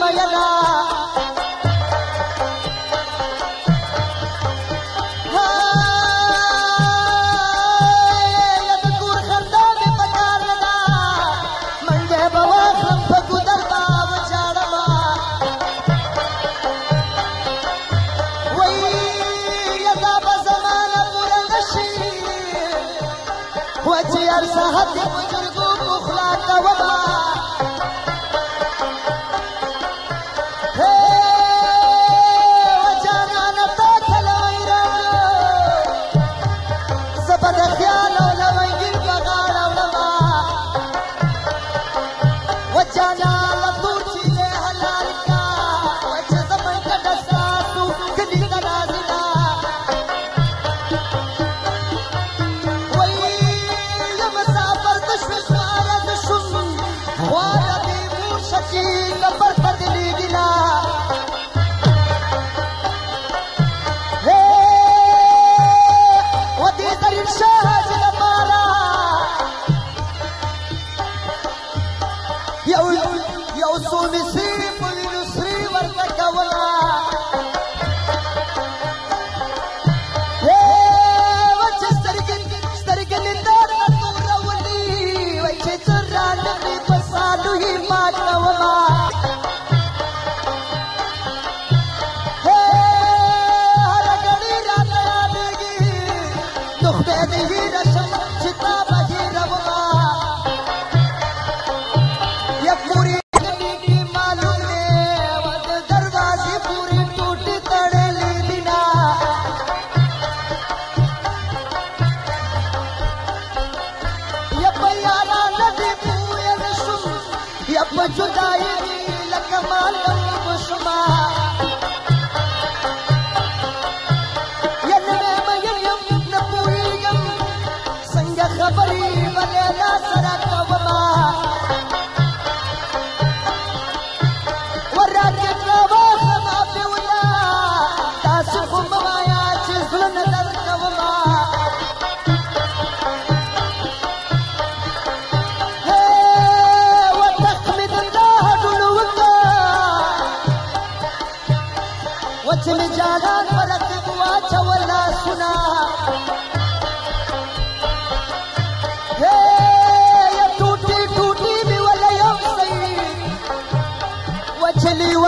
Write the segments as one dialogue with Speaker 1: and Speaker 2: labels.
Speaker 1: मय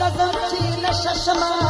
Speaker 1: نظر چی نششما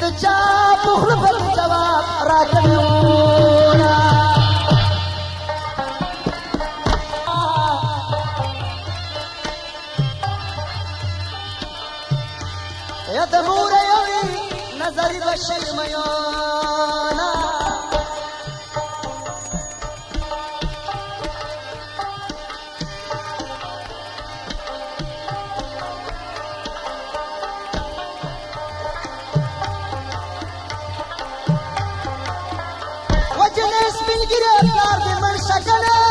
Speaker 1: تو چا مختلف جواب رات second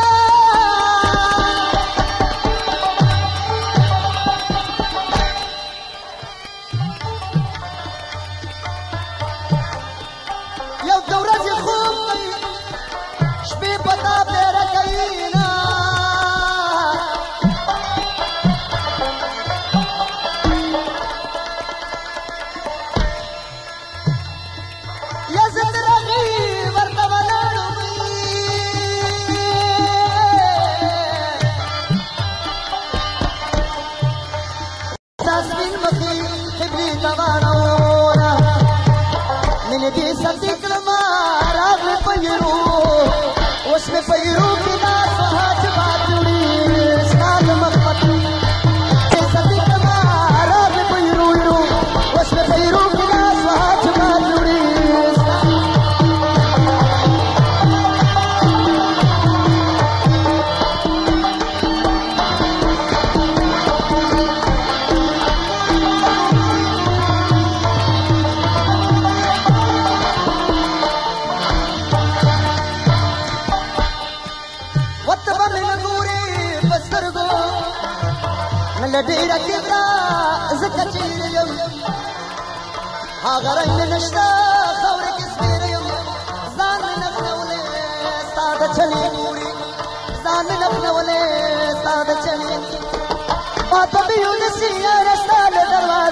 Speaker 1: من لبيرة كبرى زكا تيريم هاغرين نشتا خورك سبيريم زان نفنا ولي سادة چلي موري زان نفنا ولي سادة چلي ما تبيو نسي رسالة دروازة.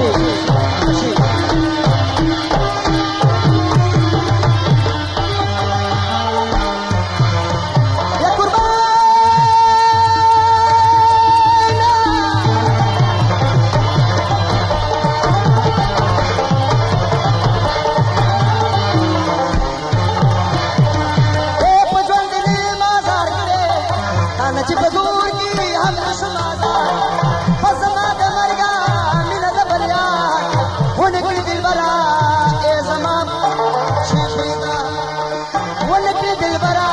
Speaker 1: Brasil. दिलबरा